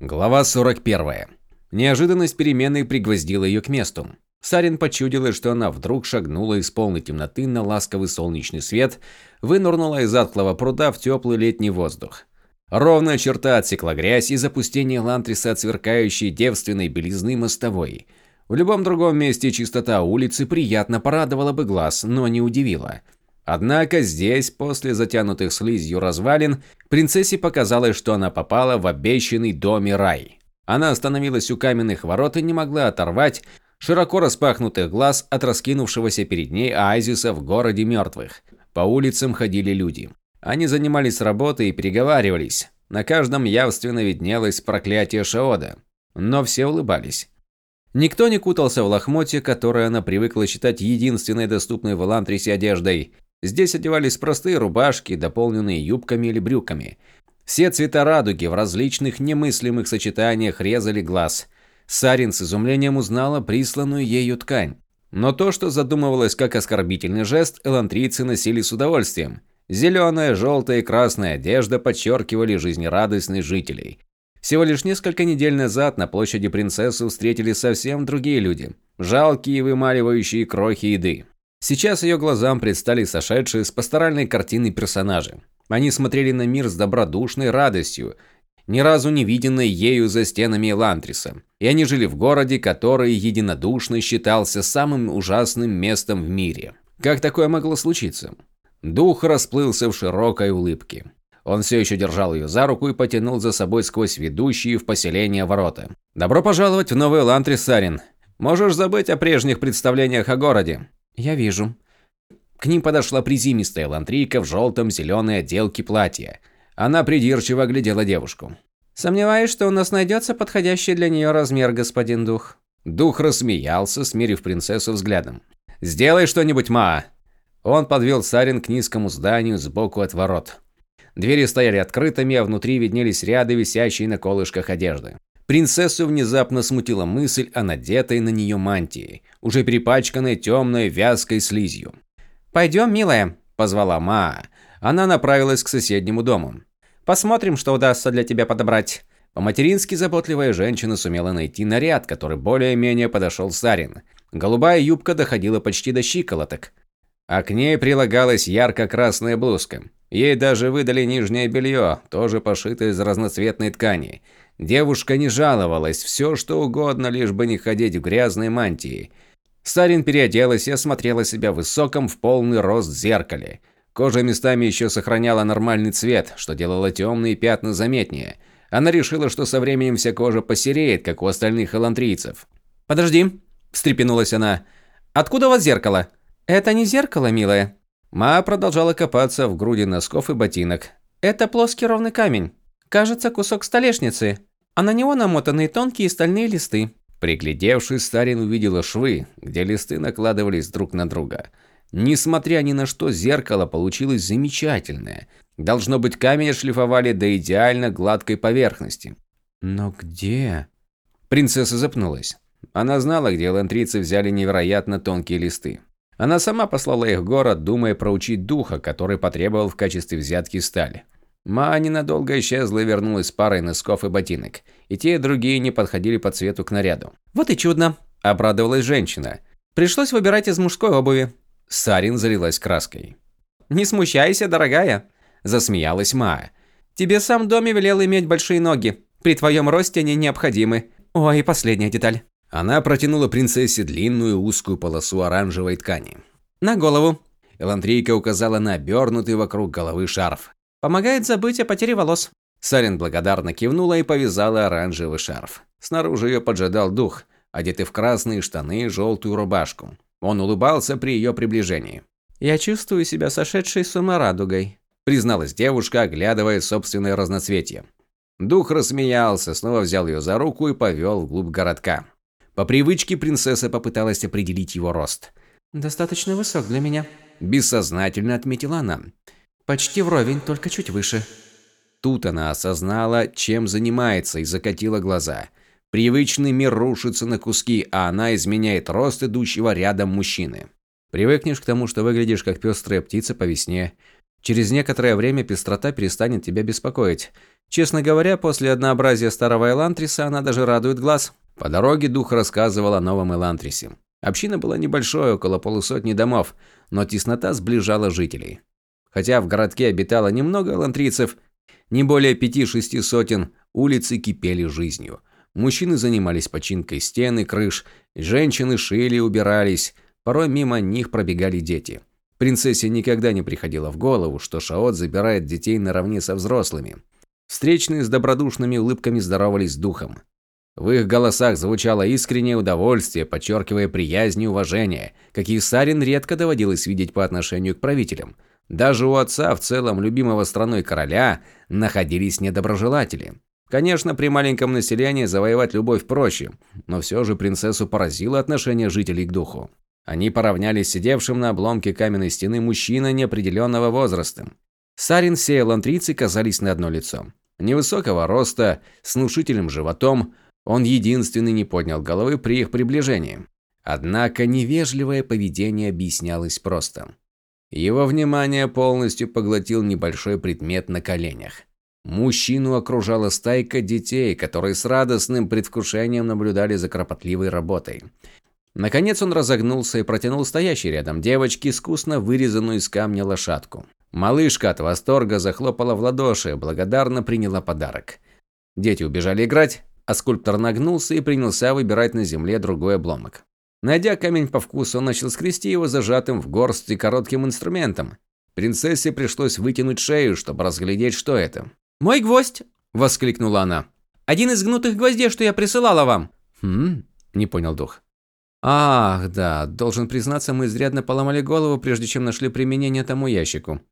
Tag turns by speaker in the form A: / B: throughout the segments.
A: Глава 41. Неожиданность перемены пригвоздила ее к месту. Сарин почудилось, что она вдруг шагнула из полной темноты на ласковый солнечный свет, вынырнула из затхлого пруда в теплый летний воздух. Ровная черта отсекла грязь и запустение Лантриса от сверкающей девственной белизны мостовой. В любом другом месте чистота улицы приятно порадовала бы глаз, но не удивила. Однако здесь, после затянутых слизью развалин, принцессе показалось, что она попала в обещанный доме рай. Она остановилась у каменных ворот и не могла оторвать широко распахнутых глаз от раскинувшегося перед ней оазиса в городе мертвых. По улицам ходили люди. Они занимались работой и переговаривались. На каждом явственно виднелось проклятие Шаода. Но все улыбались. Никто не кутался в лохмотье, которое она привыкла считать единственной доступной в Элантрисе одеждой. Здесь одевались простые рубашки, дополненные юбками или брюками. Все цвета радуги в различных немыслимых сочетаниях резали глаз. Сарин с изумлением узнала присланную ею ткань. Но то, что задумывалось как оскорбительный жест, элантрийцы носили с удовольствием. Зеленая, желтая и красная одежда подчеркивали жизнерадостность жителей. Всего лишь несколько недель назад на площади принцессу встретили совсем другие люди. Жалкие, вымаливающие крохи еды. Сейчас ее глазам предстали сошедшие с пасторальной картины персонажи. Они смотрели на мир с добродушной радостью, ни разу не виденной ею за стенами Элантриса. И они жили в городе, который единодушно считался самым ужасным местом в мире. Как такое могло случиться? Дух расплылся в широкой улыбке. Он все еще держал ее за руку и потянул за собой сквозь ведущие в поселение ворота. «Добро пожаловать в Новый Элантрис, Сарин. Можешь забыть о прежних представлениях о городе.
B: «Я вижу».
A: К ним подошла призимистая лантрийка в желтом зеленой отделке платья. Она придирчиво оглядела девушку.
B: «Сомневаюсь, что у нас найдется подходящий для нее размер, господин Дух».
A: Дух рассмеялся, смирив принцессу взглядом. «Сделай что-нибудь, Ма!» Он подвел Сарин к низкому зданию сбоку от ворот. Двери стояли открытыми, а внутри виднелись ряды висящей на колышках одежды. Принцессу внезапно смутила мысль о надетой на нее мантии, уже перепачканной темной вязкой слизью.
B: «Пойдем, милая», – позвала
A: Маа. Она направилась к соседнему дому.
B: «Посмотрим, что удастся для тебя подобрать».
A: По-матерински заботливая женщина сумела найти наряд, который более-менее подошел Сарин. Голубая юбка доходила почти до щиколоток, а к ней прилагалась ярко-красная блузка. Ей даже выдали нижнее белье, тоже пошитое из разноцветной ткани – Девушка не жаловалась, все что угодно, лишь бы не ходить в грязной мантии. Сарин переоделась и осмотрела себя высоком в полный рост зеркале. Кожа местами еще сохраняла нормальный цвет, что делало темные пятна заметнее. Она решила, что со временем вся кожа посереет, как у остальных элантрийцев.
B: «Подожди», – встрепенулась она. «Откуда у вас зеркало?» «Это не зеркало, милая».
A: Ма продолжала копаться в груди носков и ботинок.
B: «Это плоский ровный камень. Кажется, кусок столешницы, а на него намотаны тонкие стальные листы.
A: Приглядевшись, Старин увидела швы, где листы накладывались друг на друга. Несмотря ни на что, зеркало получилось замечательное. Должно быть, камень шлифовали до идеально гладкой поверхности.
B: Но где?
A: Принцесса запнулась. Она знала, где лантрийцы взяли невероятно тонкие листы. Она сама послала их в город, думая проучить духа, который потребовал в качестве взятки стали. Ма ненадолго исчезла и вернулась с парой носков и ботинок. И те, и другие не подходили по цвету к наряду.
B: «Вот и чудно!» – обрадовалась женщина. «Пришлось выбирать из мужской обуви».
A: Сарин залилась краской.
B: «Не смущайся, дорогая!» – засмеялась Ма. «Тебе сам доме велел иметь большие ноги. При твоем росте они необходимы. Ой, и последняя деталь».
A: Она протянула принцессе длинную узкую полосу оранжевой ткани.
B: «На голову».
A: Элантрийка указала на обернутый вокруг головы шарф.
B: Помогает забыть о потере волос.
A: Сарин благодарно кивнула и повязала оранжевый шарф. Снаружи ее поджидал дух, одетый в красные штаны и желтую рубашку. Он улыбался при ее приближении.
B: «Я чувствую себя сошедшей с ума радугой»,
A: призналась девушка, оглядывая собственное разноцветие. Дух рассмеялся, снова взял ее за руку и повел вглубь городка. По привычке принцесса попыталась определить его рост.
B: «Достаточно высок для меня», –
A: бессознательно отметила она.
B: Почти вровень, только чуть выше.
A: Тут она осознала, чем занимается, и закатила глаза. Привычный мир рушится на куски, а она изменяет рост идущего рядом мужчины. Привыкнешь к тому, что выглядишь как пестрая птица по весне. Через некоторое время пестрота перестанет тебя беспокоить. Честно говоря, после однообразия старого Элантриса она даже радует глаз. По дороге дух рассказывал о новом Элантрисе. Община была небольшой, около полусотни домов, но теснота сближала жителей. Хотя в городке обитало немного элантрийцев, не более пяти-шести сотен, улицы кипели жизнью. Мужчины занимались починкой стен и крыш, женщины шили и убирались, порой мимо них пробегали дети. Принцессе никогда не приходило в голову, что Шаот забирает детей наравне со взрослыми. Встречные с добродушными улыбками здоровались с духом. В их голосах звучало искреннее удовольствие, подчеркивая приязнь и уважение, какие Сарин редко доводилось видеть по отношению к правителям. Даже у отца, в целом любимого страной короля, находились недоброжелатели. Конечно, при маленьком населении завоевать любовь проще, но все же принцессу поразило отношение жителей к духу. Они поравнялись сидевшим на обломке каменной стены мужчина неопределенного возраста. Сарин все элантрийцы казались на одно лицо. Невысокого роста, с внушительным животом, он единственный не поднял головы при их приближении. Однако невежливое поведение объяснялось просто. Его внимание полностью поглотил небольшой предмет на коленях. Мужчину окружала стайка детей, которые с радостным предвкушением наблюдали за кропотливой работой. Наконец он разогнулся и протянул стоящей рядом девочке искусно вырезанную из камня лошадку. Малышка от восторга захлопала в ладоши благодарно приняла подарок. Дети убежали играть, а скульптор нагнулся и принялся выбирать на земле другой обломок. Найдя камень по вкусу, он начал скрести его зажатым в горсти коротким инструментом. Принцессе пришлось вытянуть шею, чтобы разглядеть, что это.
B: «Мой гвоздь!»
A: – воскликнула она.
B: «Один из гнутых гвоздей, что я присылала вам!»
A: «Хм?» – не понял дух. «Ах, да, должен признаться, мы изрядно поломали голову, прежде чем нашли применение тому ящику.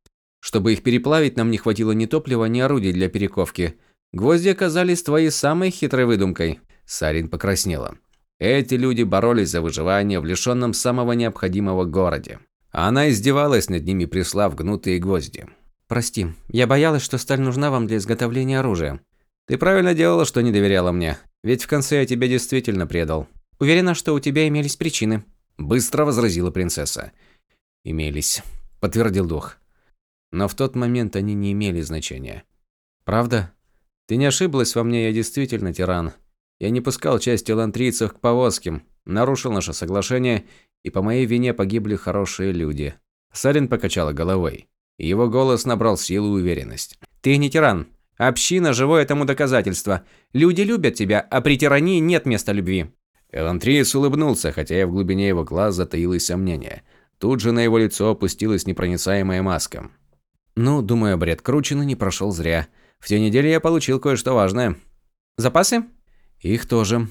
A: Чтобы их переплавить, нам не хватило ни топлива, ни орудий для перековки. Гвозди оказались твоей самой хитрой выдумкой. Сарин покраснела. Эти люди боролись за выживание в лишенном самого необходимого городе. Она издевалась над ними, прислав гнутые гвозди.
B: «Прости, я боялась, что сталь нужна вам для изготовления оружия».
A: «Ты правильно делала, что не доверяла мне. Ведь в конце я тебя действительно предал».
B: «Уверена, что у тебя имелись причины», –
A: быстро возразила принцесса. «Имелись», – подтвердил дух. Но в тот момент они не имели значения. Правда? Ты не ошиблась во мне, я действительно тиран. Я не пускал часть элантрийцев к повозкам, нарушил наше соглашение, и по моей вине погибли хорошие люди. Сарин покачала головой. Его голос набрал силу и уверенность.
B: Ты не тиран. Община – живое тому доказательство. Люди любят тебя, а при тирании нет места любви.
A: Элантриец улыбнулся, хотя и в глубине его глаз затаилось сомнение. Тут же на его лицо опустилась непроницаемая маска. Ну, думаю, бред Кручина не прошел зря. В те недели я получил кое-что важное.
B: Запасы?
A: Их тоже.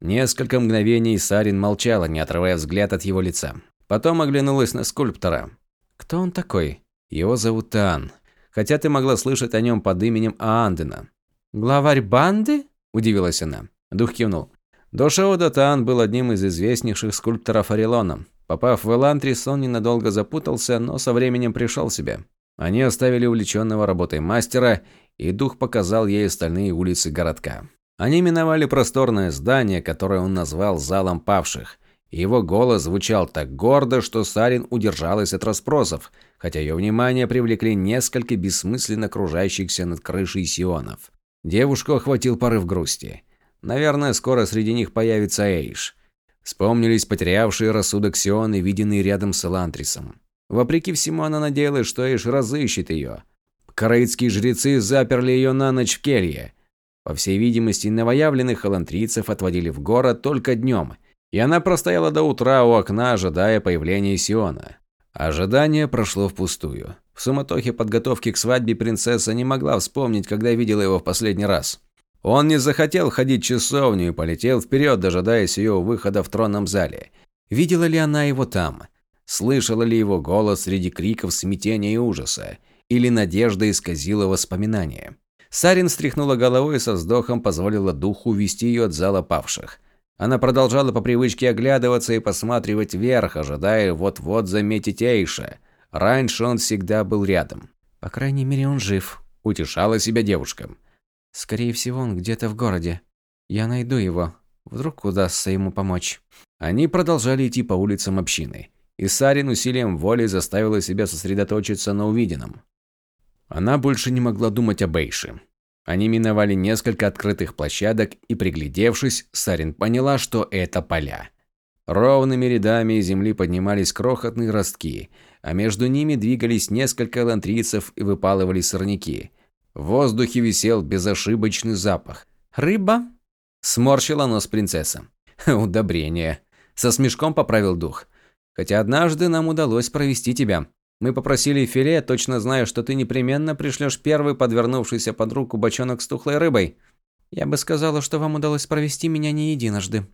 A: Несколько мгновений Сарин молчала, не отрывая взгляд от его лица. Потом оглянулась на скульптора. Кто он такой? Его зовут Таан. Хотя ты могла слышать о нем под именем Аандена.
B: Главарь банды?
A: Удивилась она. Дух кивнул. До Шауда Таан был одним из известнейших скульпторов Орелона. Попав в Элантрис, он ненадолго запутался, но со временем пришел в себя. Они оставили увлеченного работой мастера, и дух показал ей остальные улицы городка. Они миновали просторное здание, которое он назвал «залом павших». Его голос звучал так гордо, что Сарин удержалась от расспросов, хотя ее внимание привлекли несколько бессмысленно кружащихся над крышей сионов. Девушку охватил порыв грусти. Наверное, скоро среди них появится Эйш. Вспомнились потерявшие рассудок сионы, виденные рядом с Элантрисом. Вопреки всему, она надеялась, что Эйш разыщет ее. Караитские жрецы заперли ее на ночь в келье. По всей видимости, новоявленных алантрийцев отводили в город только днем, и она простояла до утра у окна, ожидая появления Сиона. Ожидание прошло впустую. В суматохе подготовки к свадьбе принцесса не могла вспомнить, когда видела его в последний раз. Он не захотел ходить в часовню и полетел вперед, дожидаясь ее выхода в тронном зале. Видела ли она его там? Слышала ли его голос среди криков смятения и ужаса? Или надежда исказила воспоминания? Сарин стряхнула головой и со вздохом позволила духу увести ее от зала павших. Она продолжала по привычке оглядываться и посматривать вверх, ожидая вот-вот заметить Эйша. Раньше он всегда был рядом.
B: «По крайней мере, он жив», –
A: утешала себя девушка.
B: «Скорее всего, он где-то в городе. Я найду его. Вдруг удастся ему помочь».
A: Они продолжали идти по улицам общины. и Сарин усилием воли заставила себя сосредоточиться на увиденном. Она больше не могла думать об Эйше. Они миновали несколько открытых площадок, и, приглядевшись, Сарин поняла, что это поля. Ровными рядами из земли поднимались крохотные ростки, а между ними двигались несколько лантрийцев и выпалывали сорняки. В воздухе висел безошибочный запах.
B: «Рыба?»
A: – сморщила нос принцесса. «Удобрение». Со смешком поправил дух. «Хотя однажды нам удалось провести тебя. Мы попросили филе, точно зная, что ты непременно пришлешь первый подвернувшийся под руку бочонок с тухлой рыбой.
B: Я бы сказала, что вам удалось провести меня не единожды.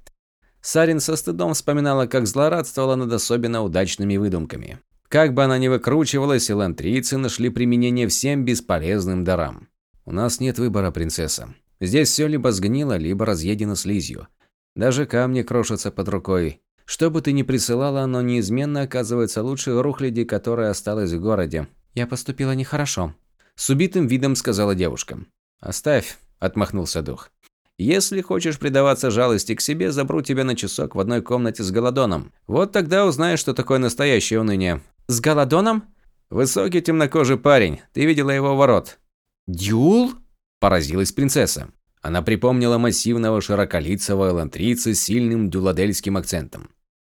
A: Сарин со стыдом вспоминала, как злорадствовала над особенно удачными выдумками. Как бы она ни выкручивалась, элантрийцы нашли применение всем бесполезным дарам. «У нас нет выбора, принцесса. Здесь все либо сгнило, либо разъедено слизью. Даже камни крошатся под рукой. Что бы ты ни присылала, оно неизменно оказывается лучше рухляди, которая осталась в городе.
B: Я поступила нехорошо.
A: С убитым видом сказала девушка. Оставь, отмахнулся дух. Если хочешь предаваться жалости к себе, забру тебя на часок в одной комнате с Голодоном. Вот тогда узнаешь, что такое настоящее уныние.
B: С Голодоном?
A: Высокий темнокожий парень. Ты видела его ворот.
B: Дюл?
A: Поразилась принцесса. Она припомнила массивного широколицего элантрийца с сильным дюладельским акцентом.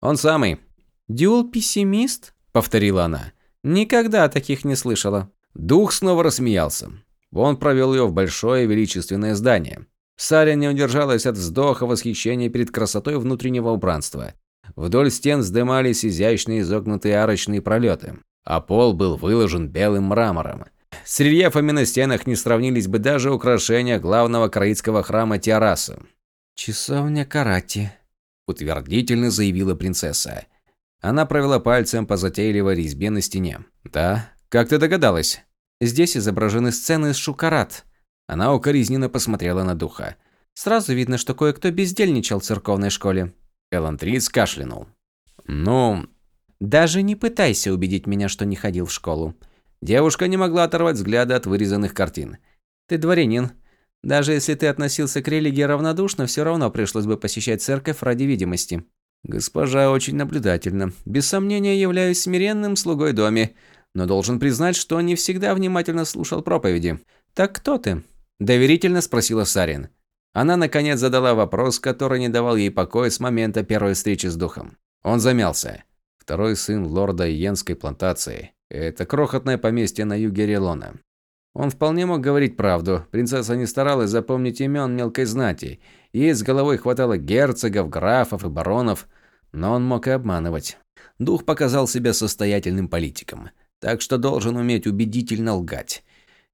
A: «Он самый».
B: «Дюл-пессимист?» – повторила она. «Никогда таких не слышала».
A: Дух снова рассмеялся. Он провел ее в большое величественное здание. Саря не удержалась от вздоха восхищения перед красотой внутреннего убранства. Вдоль стен вздымались изящные изогнутые арочные пролеты, а пол был выложен белым мрамором. С рельефами на стенах не сравнились бы даже украшения главного краитского храма Тиараса.
B: «Часовня Карати»,
A: утвердительно заявила принцесса. Она провела пальцем по затейливой резьбе на стене. «Да? Как ты догадалась?»
B: «Здесь изображены сцены из Шукарат».
A: Она укоризненно посмотрела на духа.
B: «Сразу видно, что кое-кто бездельничал в церковной школе».
A: Элантрис кашлянул. «Ну...»
B: «Даже не пытайся убедить меня, что не ходил в школу».
A: Девушка не могла оторвать взгляда от вырезанных картин.
B: «Ты дворянин. Даже если ты относился к религии равнодушно, все равно пришлось бы посещать церковь ради видимости.
A: Госпожа очень наблюдательна. Без сомнения, являюсь смиренным слугой доме, но должен признать, что не всегда внимательно слушал проповеди.
B: Так кто ты?
A: доверительно спросила Сарин. Она наконец задала вопрос, который не давал ей покоя с момента первой встречи с духом. Он замялся. Второй сын лорда Йенской плантации. Это крохотное поместье на юге Релона. Он вполне мог говорить правду. Принцесса не старалась запомнить имен мелкой знати. Ей с головой хватало герцогов, графов и баронов, но он мог и обманывать. Дух показал себя состоятельным политиком, так что должен уметь убедительно лгать.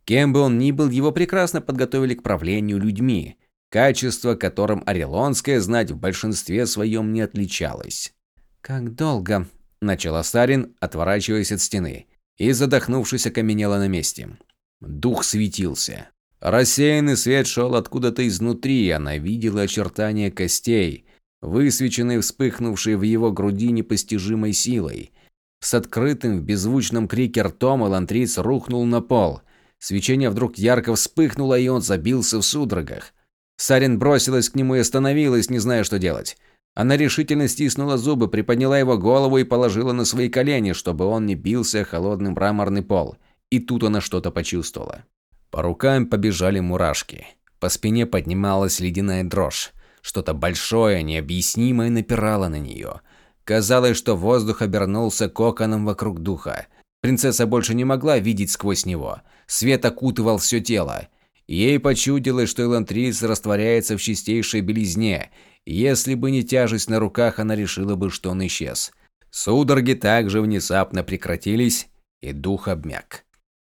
A: Кем бы он ни был, его прекрасно подготовили к правлению людьми, качество которым орелонская знать в большинстве своем не отличалось.
B: «Как долго?»
A: – начала Сарин, отворачиваясь от стены, и, задохнувшись, окаменела на месте. Дух светился. Рассеянный свет шел откуда-то изнутри, она видела очертания костей, высвеченные, вспыхнувшие в его груди непостижимой силой. С открытым в беззвучном крике ртом Элантриц рухнул на пол. Свечение вдруг ярко вспыхнуло, и он забился в судорогах. Сарин бросилась к нему и остановилась, не зная, что делать. Она решительно стиснула зубы, приподняла его голову и положила на свои колени, чтобы он не бился о холодный мраморный пол. И тут она что-то почувствовала. По рукам побежали мурашки. По спине поднималась ледяная дрожь. Что-то большое, необъяснимое напирало на нее. Казалось, что воздух обернулся коконом вокруг духа. Принцесса больше не могла видеть сквозь него. Свет окутывал все тело. Ей почудилось, что Элантрис растворяется в чистейшей белизне. Если бы не тяжесть на руках, она решила бы, что он исчез. Судороги также внезапно прекратились, и дух обмяк.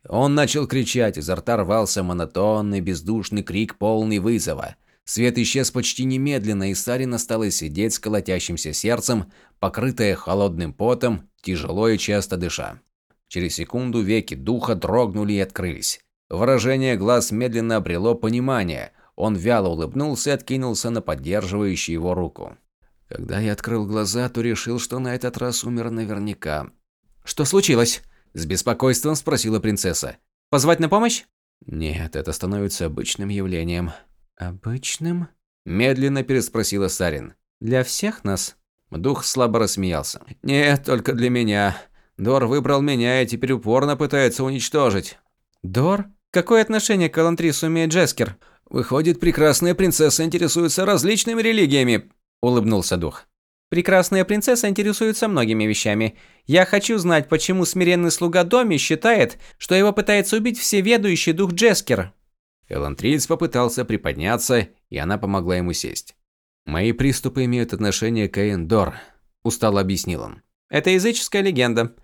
A: Он начал кричать, изо рта рвался монотонный, бездушный крик, полный вызова. Свет исчез почти немедленно, и Сарин осталась сидеть с колотящимся сердцем, покрытая холодным потом, тяжело и часто дыша. Через секунду веки духа дрогнули и открылись. Выражение глаз медленно обрело понимание. Он вяло улыбнулся и откинулся на поддерживающую его руку. Когда я открыл глаза, то решил, что на этот раз умер наверняка.
B: «Что случилось?»
A: С беспокойством спросила принцесса.
B: «Позвать на помощь?»
A: «Нет, это становится обычным явлением».
B: «Обычным?»
A: Медленно переспросила Сарин.
B: «Для всех нас?»
A: Дух слабо рассмеялся. «Нет, только для меня. Дор выбрал меня и теперь упорно пытается уничтожить».
B: «Дор? Какое отношение к Элантрису имеет Джескер?»
A: «Выходит, прекрасная принцесса интересуется различными религиями», – улыбнулся дух.
B: «Прекрасная принцесса интересуется многими вещами. Я хочу знать, почему смиренный слуга Доми считает, что его пытается убить всеведущий дух Джескер».
A: Элантриец попытался приподняться, и она помогла ему сесть. «Мои приступы имеют отношение к Эйндор», – устало объяснил он.
B: «Это языческая легенда».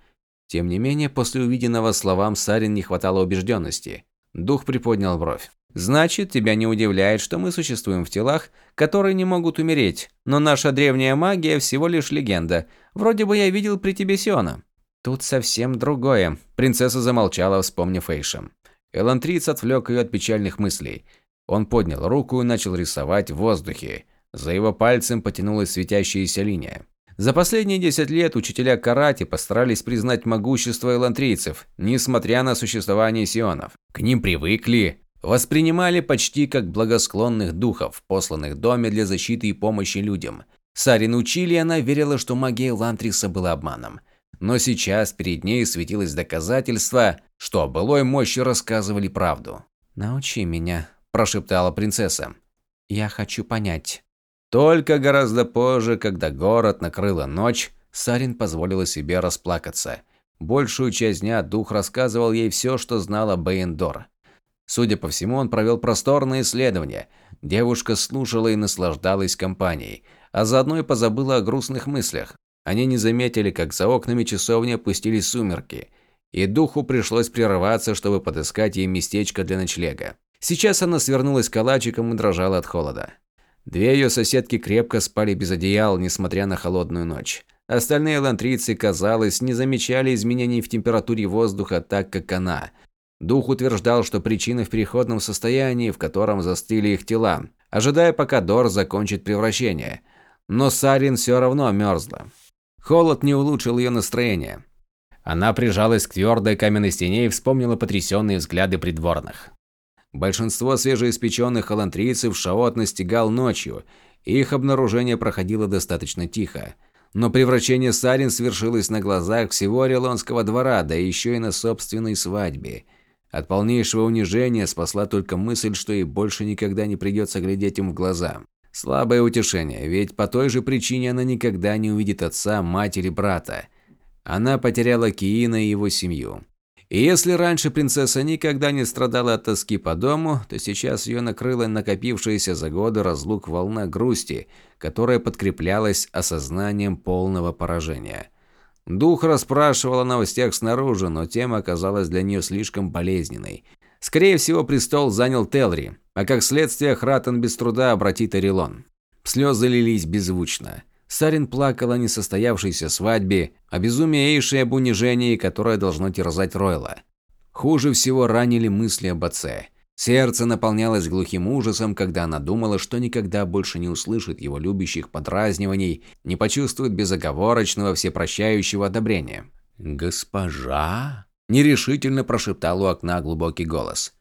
A: Тем не менее, после увиденного словам Сарин не хватало убежденности. Дух приподнял бровь.
B: Значит, тебя не удивляет, что мы существуем в телах, которые не могут умереть, но наша древняя магия всего лишь легенда. Вроде бы я видел при тебе Сиона.
A: Тут совсем другое. Принцесса замолчала, вспомнив Эйша. Элантриц отвлек ее от печальных мыслей. Он поднял руку и начал рисовать в воздухе. За его пальцем потянулась светящаяся линия. За последние 10 лет учителя карате постарались признать могущество элантрийцев, несмотря на существование сионов. К ним привыкли, Воспринимали почти как благосклонных духов, посланных в доме для защиты и помощи людям. Сарин учили, и она верила, что магия Лантриса была обманом. Но сейчас перед ней светилось доказательство, что о былой мощи рассказывали правду.
B: «Научи меня», – прошептала принцесса. «Я хочу понять».
A: Только гораздо позже, когда город накрыла ночь, Сарин позволила себе расплакаться. Большую часть дня дух рассказывал ей все, что знала Бейндор. Судя по всему, он провел просторное исследование. Девушка слушала и наслаждалась компанией, а заодно и позабыла о грустных мыслях. Они не заметили, как за окнами часовни опустились сумерки, и духу пришлось прерываться, чтобы подыскать ей местечко для ночлега. Сейчас она свернулась калачиком и дрожала от холода. Две ее соседки крепко спали без одеял, несмотря на холодную ночь. Остальные лантрийцы, казалось, не замечали изменений в температуре воздуха так, как она, Дух утверждал, что причина в переходном состоянии, в котором застыли их тела, ожидая, пока Дор закончит превращение. Но Сарин все равно мерзла. Холод не улучшил ее настроение. Она прижалась к твердой каменной стене и вспомнила потрясенные взгляды придворных. Большинство свежеиспеченных алантрийцев Шаот настигал ночью, и их обнаружение проходило достаточно тихо. Но превращение Сарин свершилось на глазах всего Орелонского двора, да еще и на собственной свадьбе – от полнейшего унижения спасла только мысль, что ей больше никогда не придется глядеть им в глаза. Слабое утешение, ведь по той же причине она никогда не увидит отца, матери, брата. Она потеряла Киина и его семью. И если раньше принцесса никогда не страдала от тоски по дому, то сейчас ее накрыла накопившаяся за годы разлук волна грусти, которая подкреплялась осознанием полного поражения. Дух расспрашивал о новостях снаружи, но тема оказалась для нее слишком болезненной. Скорее всего, престол занял Телри, а как следствие Хратен без труда обратит Орелон. Слезы лились беззвучно. Сарин плакал о несостоявшейся свадьбе, о безумии Эйши и об унижении, которое должно терзать Ройла. Хуже всего ранили мысли об отце. Сердце наполнялось глухим ужасом, когда она думала, что никогда больше не услышит его любящих подразниваний, не почувствует безоговорочного всепрощающего одобрения. «Госпожа?» – нерешительно прошептал у окна глубокий голос.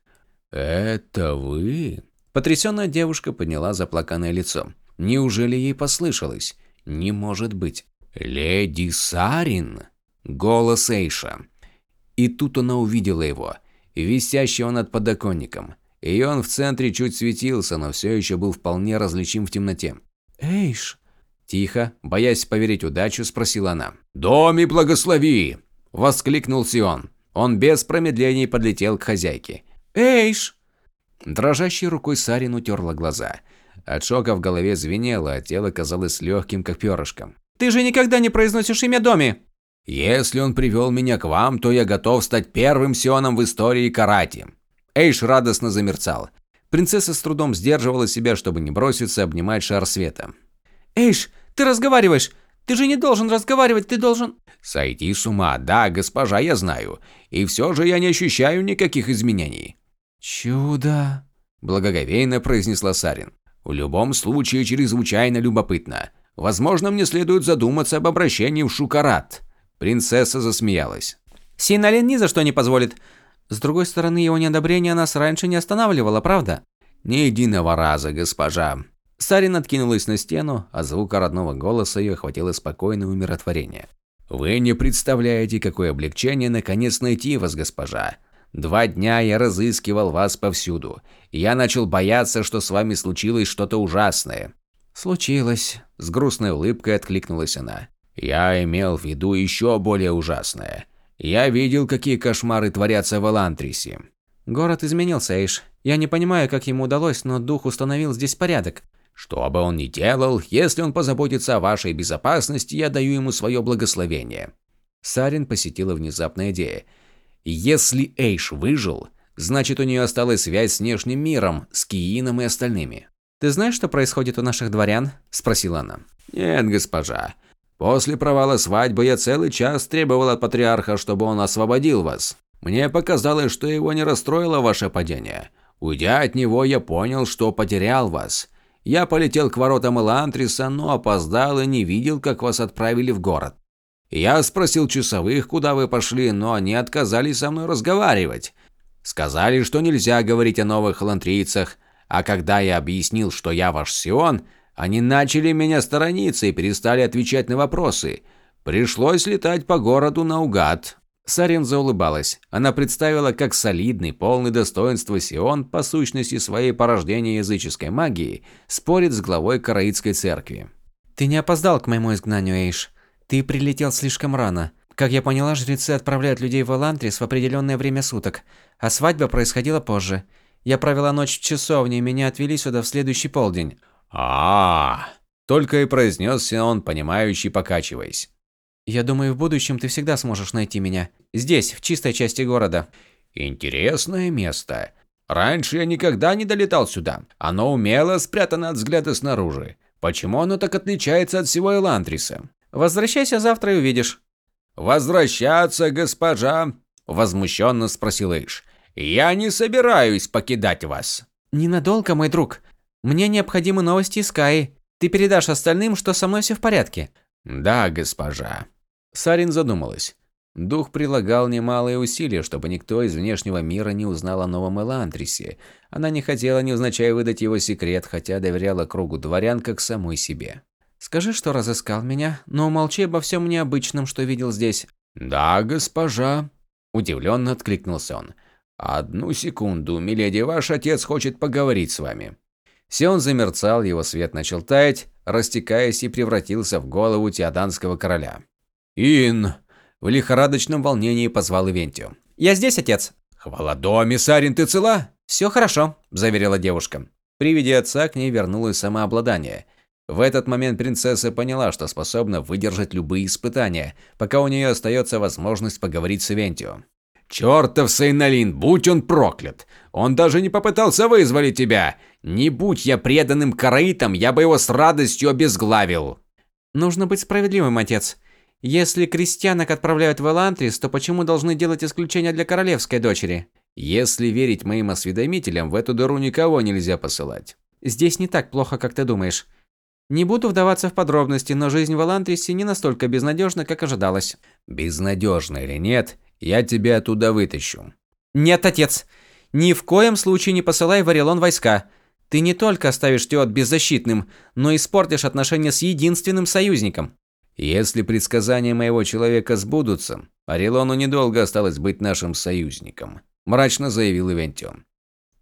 A: «Это вы?» Потрясенная девушка подняла заплаканное лицо. Неужели ей послышалось? Не может быть. «Леди Сарин?» Голос Эйша. И тут она увидела его – висящего над подоконником. И он в центре чуть светился, но все еще был вполне различим в темноте.
B: «Эйш!»
A: Тихо, боясь поверить удачу, спросила она. «Доми благослови!» – воскликнул Сион. Он без промедлений подлетел к хозяйке.
B: «Эйш!»
A: Дрожащей рукой Сарин утерла глаза. От шока в голове звенело, а тело казалось легким, как перышком.
B: «Ты же никогда не произносишь имя Доми!»
A: Если он привел меня к вам, то я готов стать первым сионом в истории карати. Эйш радостно замерцал. Принцесса с трудом сдерживала себя, чтобы не броситься обнимать шар света.
B: Эйш, ты разговариваешь. Ты же не должен разговаривать, ты должен...
A: Сойти с ума, да, госпожа, я знаю. И все же я не ощущаю никаких изменений.
B: Чудо,
A: благоговейно произнесла Сарин. В любом случае чрезвычайно любопытно. Возможно, мне следует задуматься об обращении в Шукарат. Принцесса засмеялась.
B: Синолин ни за что не позволит. С другой стороны, его неодобрение нас раньше не останавливало, правда?
A: Ни единого раза, госпожа. Сарин откинулась на стену, а звук родного голоса ее охватило спокойное умиротворение. «Вы не представляете, какое облегчение наконец найти вас, госпожа. Два дня я разыскивал вас повсюду. Я начал бояться, что с вами случилось что-то ужасное». «Случилось», – с грустной улыбкой откликнулась она. «Я имел в виду еще более ужасное. Я видел, какие кошмары творятся в Элантрисе».
B: «Город изменился, Эйш. Я не понимаю, как ему удалось, но дух установил здесь порядок.
A: Что бы он ни делал, если он позаботится о вашей безопасности, я даю ему свое благословение. Сарин посетила внезапная идея. Если Эйш выжил, значит у нее осталась связь с внешним миром, с Киином и остальными.
B: «Ты знаешь, что происходит у наших дворян?» – спросила она.
A: «Нет, госпожа. После провала свадьбы я целый час требовал от патриарха, чтобы он освободил вас. Мне показалось, что его не расстроило ваше падение. Уйдя от него, я понял, что потерял вас. Я полетел к воротам Элантриса, но опоздал и не видел, как вас отправили в город. Я спросил часовых, куда вы пошли, но они отказались со мной разговаривать. Сказали, что нельзя говорить о новых элантрийцах, а когда я объяснил, что я ваш Сион, они начали меня сторониться и перестали отвечать на вопросы. Пришлось летать по городу наугад.
B: Сарин заулыбалась. Она представила, как солидный, полный достоинства Сион по сущности своей порождения языческой магии спорит с главой Караитской церкви. «Ты не опоздал к моему изгнанию, Эйш. Ты прилетел слишком рано. Как я поняла, жрецы отправляют людей в Элантрис в определенное время суток, а свадьба происходила позже. Я провела ночь в часовне, и меня отвели сюда в следующий полдень».
A: А, -а, -а только и произнес Сион, понимающий, покачиваясь.
B: Я думаю, в будущем ты всегда сможешь найти меня. Здесь, в чистой части города.
A: Интересное место. Раньше я никогда не долетал сюда. Оно умело спрятано от взгляда снаружи. Почему оно так отличается от всего Элантриса?
B: Возвращайся завтра и увидишь.
A: Возвращаться, госпожа? Возмущенно спросил Эйш. Я не собираюсь покидать вас.
B: Ненадолго, мой друг. Мне необходимы новости из Каи. Ты передашь остальным, что со мной все в порядке.
A: Да, госпожа. Сарин задумалась. Дух прилагал немалые усилия, чтобы никто из внешнего мира не узнал о новом Элантрисе. Она не хотела невзначай выдать его секрет, хотя доверяла кругу дворян как самой себе.
B: «Скажи, что разыскал меня, но умолчи обо всем необычном, что видел здесь».
A: «Да, госпожа», – удивленно откликнулся он. «Одну секунду, миледи, ваш отец хочет поговорить с вами».
B: Сион замерцал, его свет начал таять, растекаясь и превратился в голову теоданского короля.
A: «Ин!» – в лихорадочном волнении позвал Ивентию.
B: «Я здесь, отец!»
A: «Хвала доме, Сарин, ты цела?»
B: «Все хорошо», – заверила девушка.
A: При виде отца к ней вернулось самообладание. В этот момент принцесса поняла, что способна выдержать любые испытания, пока у нее остается возможность поговорить с Ивентио. «Чертов Сейналин, будь он проклят! Он даже не попытался вызволить тебя! Не будь я преданным караитом, я бы его с радостью обезглавил!»
B: «Нужно быть справедливым, отец. Если крестьянок отправляют в Элантрис, то почему должны делать исключение для королевской дочери?
A: Если верить моим осведомителям, в эту дыру никого нельзя посылать.
B: Здесь не так плохо, как ты думаешь. Не буду вдаваться в подробности, но жизнь в Элантрисе не настолько безнадежна, как ожидалось.
A: Безнадежна или нет, я тебя оттуда вытащу.
B: Нет, отец. Ни в коем случае не посылай в Орелон войска. Ты не только оставишь Теот беззащитным, но испортишь отношения с единственным союзником.
A: Если предсказания моего человека сбудутся, Орелону недолго осталось быть нашим союзником, мрачно заявил Ивентион.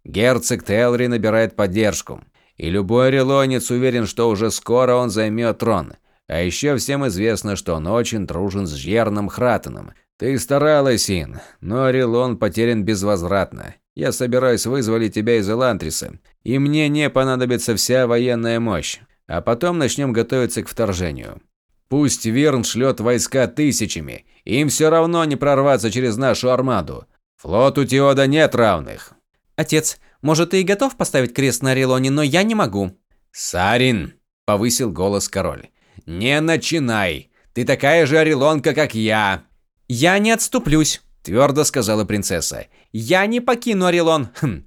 A: Герцог Телри набирает поддержку, и любой орелонец уверен, что уже скоро он займет трон. А еще всем известно, что он очень дружен с Жерном Хратеном. Ты старалась, Ин, но Орелон потерян безвозвратно. Я собираюсь вызволить тебя из Элантриса, и мне не понадобится вся военная мощь. А потом начнем готовиться к вторжению. Пусть Вирн шлет войска тысячами, им все равно не прорваться через нашу армаду. Флоту Теода нет равных.
B: Отец, может, ты и готов поставить крест на Орелоне, но я не могу.
A: Сарин, повысил голос король. Не начинай. Ты такая же орелонка, как я.
B: Я не отступлюсь, твердо сказала принцесса. Я не покину Орелон.
A: Хм.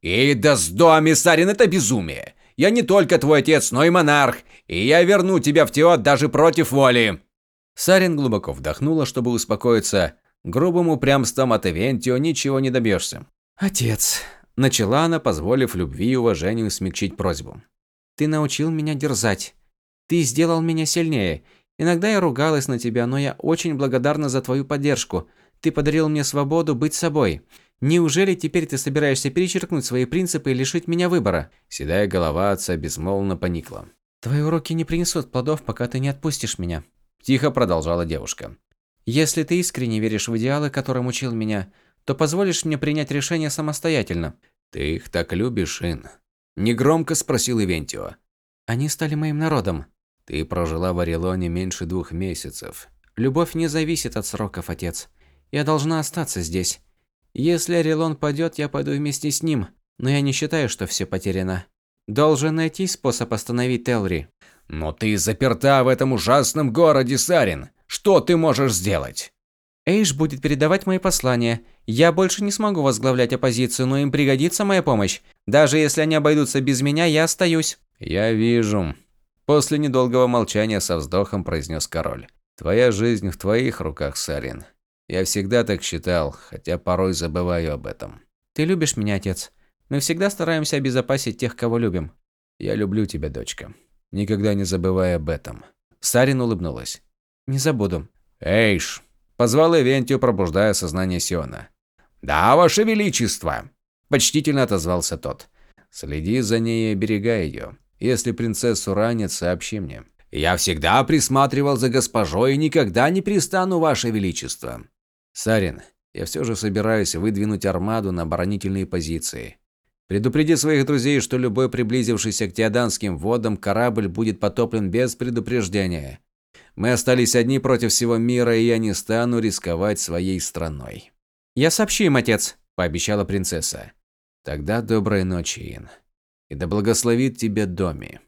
A: И да с доми, Сарин, это безумие. Я не только твой отец, но и монарх, и я верну тебя в Теот даже против воли. Сарин глубоко вдохнула, чтобы успокоиться. Грубым упрямством от Эвентио ничего не добьешься.
B: Отец, начала она, позволив любви и уважению смягчить просьбу. Ты научил меня дерзать. Ты сделал меня сильнее. Иногда я ругалась на тебя, но я очень благодарна за твою поддержку. Ты подарил мне свободу быть собой. Неужели теперь ты собираешься перечеркнуть свои принципы и лишить меня выбора?
A: Седая голова отца безмолвно поникла.
B: Твои уроки не принесут плодов, пока ты не отпустишь меня.
A: Тихо продолжала девушка.
B: Если ты искренне веришь в идеалы, которым учил меня, то позволишь мне принять решение самостоятельно.
A: Ты их так любишь, Ин? Негромко спросил Ивентио.
B: Они стали моим народом.
A: Ты прожила в Орелоне меньше двух месяцев.
B: Любовь не зависит от сроков, отец. Я должна остаться здесь. Если Орелон падет, я пойду вместе с ним, но я не считаю, что все потеряно. Должен найти способ остановить Телри.
A: Но ты заперта в этом ужасном городе, Сарин. Что ты можешь сделать?
B: Эйш будет передавать мои послания. Я больше не смогу возглавлять оппозицию, но им пригодится моя помощь. Даже если они обойдутся без меня, я остаюсь.
A: Я вижу. После недолгого молчания со вздохом произнес король. Твоя жизнь в твоих руках, Сарин. Я всегда так считал, хотя порой забываю об этом.
B: Ты любишь меня, отец. Мы всегда стараемся обезопасить тех, кого любим.
A: Я люблю тебя, дочка. Никогда не забывай об этом.
B: Сарин улыбнулась. Не забуду.
A: Эйш, Позвал Эвентию, пробуждая сознание Сиона. «Да, ваше величество!» Почтительно отозвался тот. «Следи за ней и оберегай ее. Если принцессу ранят, сообщи мне. Я всегда присматривал за госпожой и никогда не пристану, ваше величество». «Сарин, я все же собираюсь выдвинуть армаду на оборонительные позиции. Предупреди своих друзей, что любой приблизившийся к Теоданским водам корабль будет потоплен без предупреждения. Мы остались одни против всего мира, и я не стану рисковать своей страной.
B: Я сообщу им, отец,
A: пообещала принцесса. Тогда доброй ночи, Ин. И да благословит тебя Доми.